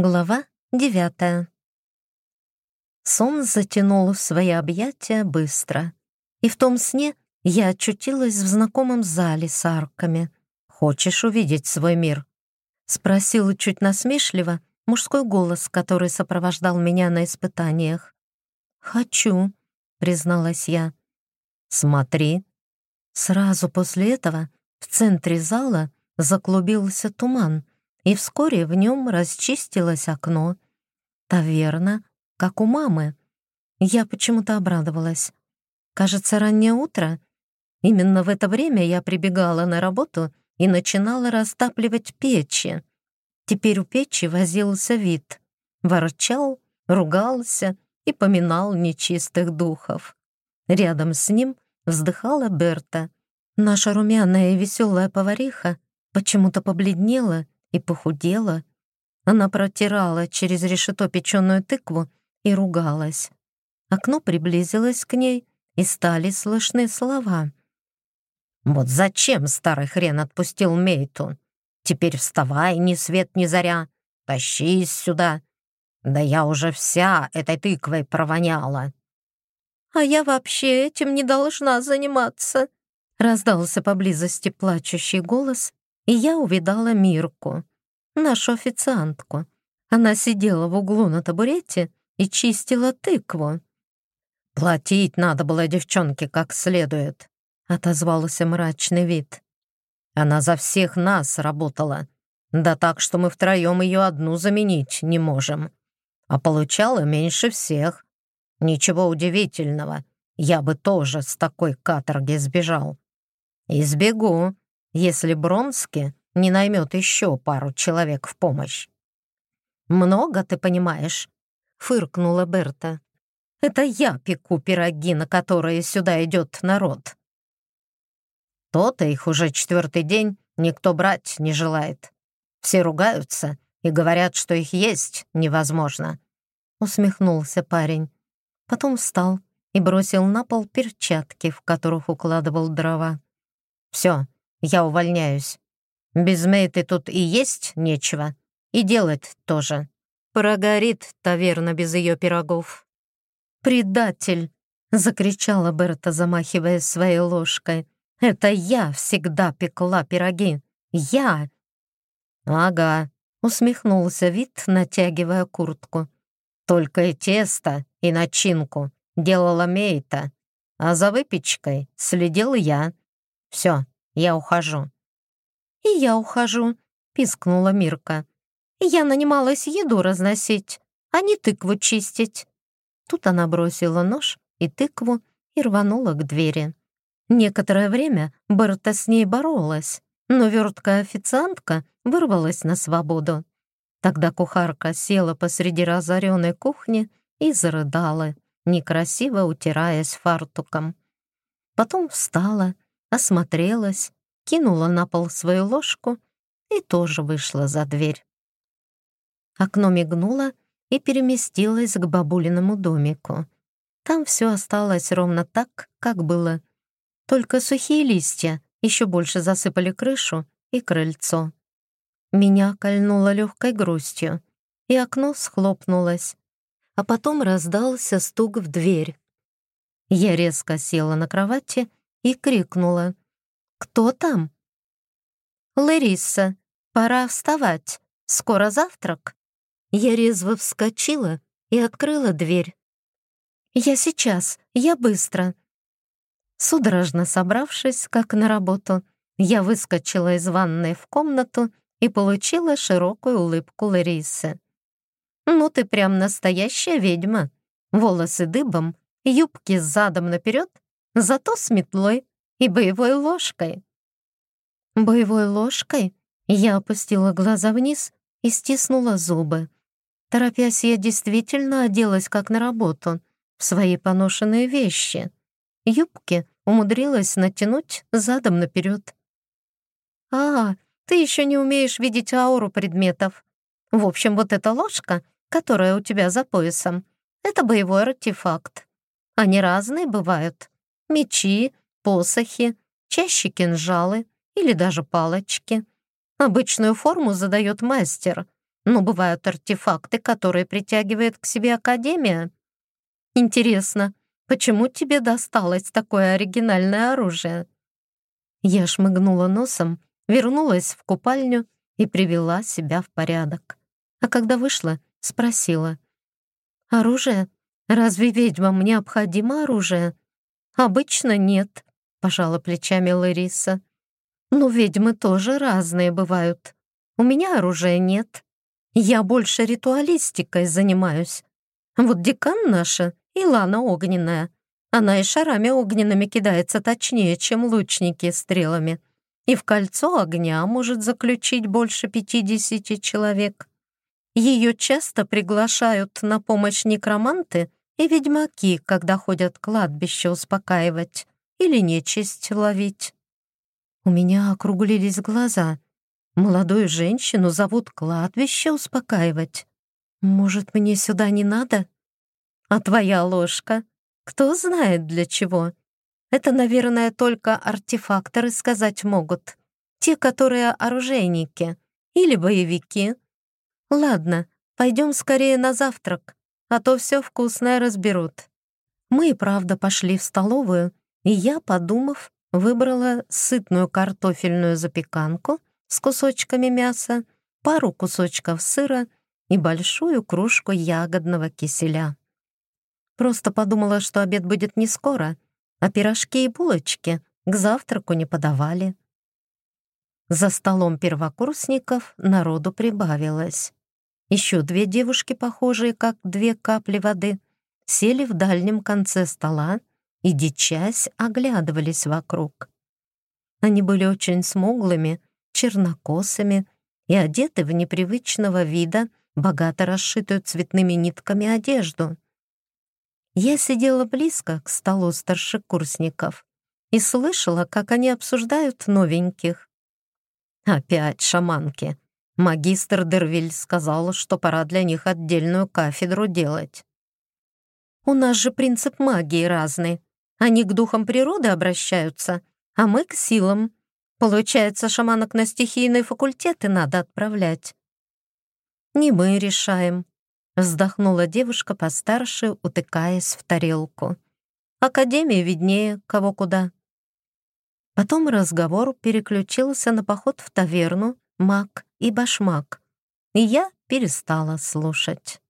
Глава девятая. Сон затянул в свои объятия быстро. И в том сне я очутилась в знакомом зале с арками. «Хочешь увидеть свой мир?» — спросил чуть насмешливо мужской голос, который сопровождал меня на испытаниях. «Хочу», — призналась я. «Смотри». Сразу после этого в центре зала заклубился туман, и вскоре в нем расчистилось окно. Таверна, как у мамы. Я почему-то обрадовалась. Кажется, раннее утро. Именно в это время я прибегала на работу и начинала растапливать печи. Теперь у печи возился вид. Ворчал, ругался и поминал нечистых духов. Рядом с ним вздыхала Берта. Наша румяная и веселая повариха почему-то побледнела и похудела. Она протирала через решето печеную тыкву и ругалась. Окно приблизилось к ней, и стали слышны слова. «Вот зачем старый хрен отпустил Мейту? Теперь вставай, ни свет ни заря, тащись сюда. Да я уже вся этой тыквой провоняла». «А я вообще этим не должна заниматься», — раздался поблизости плачущий голос, и я увидала Мирку, нашу официантку. Она сидела в углу на табурете и чистила тыкву. «Платить надо было девчонке как следует», — отозвался мрачный вид. «Она за всех нас работала, да так, что мы втроем ее одну заменить не можем. А получала меньше всех. Ничего удивительного, я бы тоже с такой каторги сбежал. И сбегу, если Бронски не наймет еще пару человек в помощь. «Много, ты понимаешь?» — фыркнула Берта. «Это я пеку пироги, на которые сюда идет народ». То-то их уже четвертый день никто брать не желает. Все ругаются и говорят, что их есть невозможно. Усмехнулся парень. Потом встал и бросил на пол перчатки, в которых укладывал дрова. «Все, я увольняюсь. Без Мейты тут и есть нечего, и делать тоже. Прогорит таверна без ее пирогов. «Предатель!» — закричала Берта, замахивая своей ложкой. «Это я всегда пекла пироги! Я!» «Ага», — усмехнулся вид, натягивая куртку. «Только и тесто, и начинку делала Мейта, а за выпечкой следил я. Все, я ухожу». «И я ухожу», — пискнула Мирка. «Я нанималась еду разносить, а не тыкву чистить». Тут она бросила нож и тыкву и рванула к двери. Некоторое время Берта с ней боролась, но верткая официантка вырвалась на свободу. Тогда кухарка села посреди разоренной кухни и зарыдала, некрасиво утираясь фартуком. Потом встала осмотрелась, кинула на пол свою ложку и тоже вышла за дверь. Окно мигнуло и переместилось к бабулиному домику. Там все осталось ровно так, как было. Только сухие листья еще больше засыпали крышу и крыльцо. Меня кольнуло легкой грустью, и окно схлопнулось, а потом раздался стук в дверь. Я резко села на кровати и крикнула. «Кто там?» «Лариса, пора вставать. Скоро завтрак». Я резво вскочила и открыла дверь. «Я сейчас, я быстро». Судорожно собравшись, как на работу, я выскочила из ванной в комнату и получила широкую улыбку Ларисы. «Ну ты прям настоящая ведьма. Волосы дыбом, юбки задом наперед зато с метлой и боевой ложкой. Боевой ложкой я опустила глаза вниз и стиснула зубы. Торопясь, я действительно оделась как на работу, в свои поношенные вещи. Юбки умудрилась натянуть задом наперед. «А, ты еще не умеешь видеть ауру предметов. В общем, вот эта ложка, которая у тебя за поясом, это боевой артефакт. Они разные бывают мечи, посохи, чаще кинжалы или даже палочки. Обычную форму задает мастер, но бывают артефакты, которые притягивает к себе Академия. Интересно, почему тебе досталось такое оригинальное оружие?» Я шмыгнула носом, вернулась в купальню и привела себя в порядок. А когда вышла, спросила. «Оружие? Разве ведьмам необходимо оружие?» «Обычно нет», — пожала плечами Лариса. «Но ведьмы тоже разные бывают. У меня оружия нет. Я больше ритуалистикой занимаюсь. Вот декан наша, Илана Огненная, она и шарами огненными кидается точнее, чем лучники стрелами. И в кольцо огня может заключить больше пятидесяти человек. Ее часто приглашают на помощь некроманты и ведьмаки, когда ходят кладбище успокаивать или нечисть ловить. У меня округлились глаза. Молодую женщину зовут кладбище успокаивать. Может, мне сюда не надо? А твоя ложка? Кто знает для чего? Это, наверное, только артефакторы сказать могут. Те, которые оружейники или боевики. Ладно, пойдем скорее на завтрак, а то все вкусное разберут. Мы и правда пошли в столовую, и я, подумав, выбрала сытную картофельную запеканку с кусочками мяса, пару кусочков сыра и большую кружку ягодного киселя. Просто подумала, что обед будет не скоро, а пирожки и булочки к завтраку не подавали. За столом первокурсников народу прибавилось. Еще две девушки, похожие как две капли воды, сели в дальнем конце стола и, дичась, оглядывались вокруг. Они были очень смуглыми, чернокосыми и одеты в непривычного вида, богато расшитую цветными нитками одежду — я сидела близко к столу старшекурсников и слышала, как они обсуждают новеньких. Опять шаманки. Магистр Дервиль сказал, что пора для них отдельную кафедру делать. У нас же принцип магии разный. Они к духам природы обращаются, а мы к силам. Получается, шаманок на стихийные факультеты надо отправлять. Не мы решаем, Вздохнула девушка постарше, утыкаясь в тарелку. Академия виднее, кого куда. Потом разговор переключился на поход в таверну, мак и башмак, и я перестала слушать.